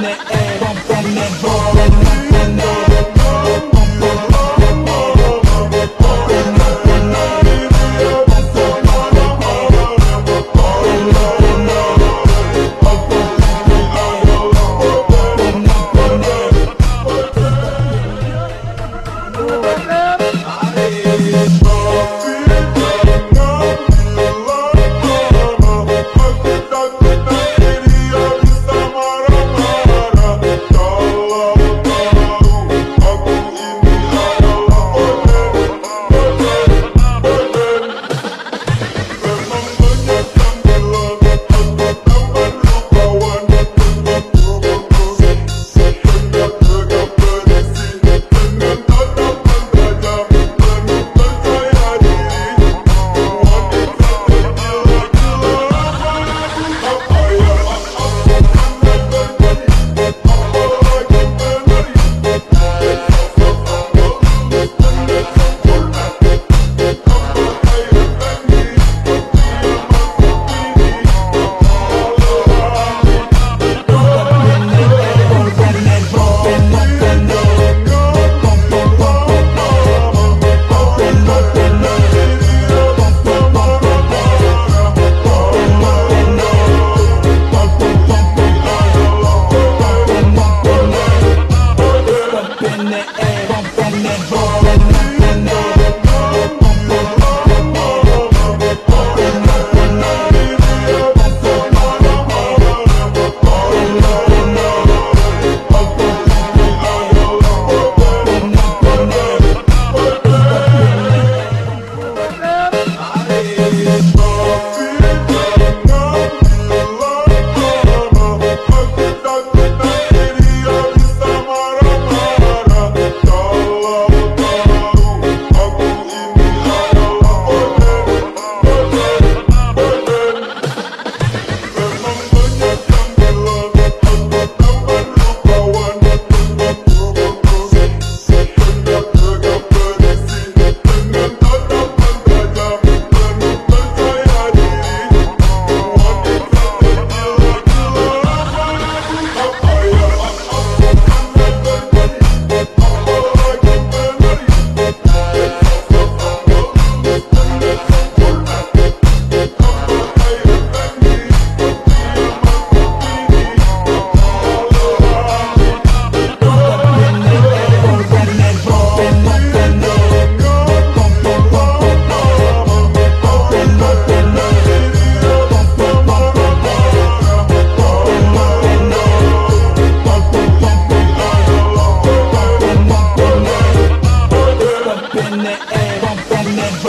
میں ایک میں ر میں